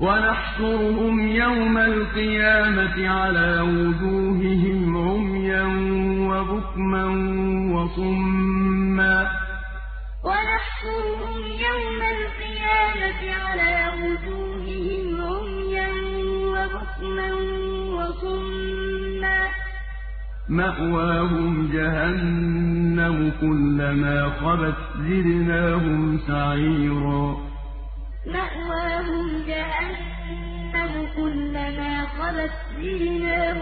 وَنَحْشُرُهُمْ يَوْمَ الْقِيَامَةِ عَلَىٰ وُجُوهِهِمْ عُمْيًا وَبُكْمًا وَصُمًّا ۖ. وَنَحْشُرُهُمْ يَوْمَ الْقِيَامَةِ عَلَىٰ وُجُوهِهِمْ عُمْيًا وَبُكْمًا وَصُمًّا ۖ. مَّأْوَاهُمْ جَهَنَّمُ ۖ كُلَّمَا خَبَتْ زِدْنَاهُمْ سَعِيرًا. مسكينا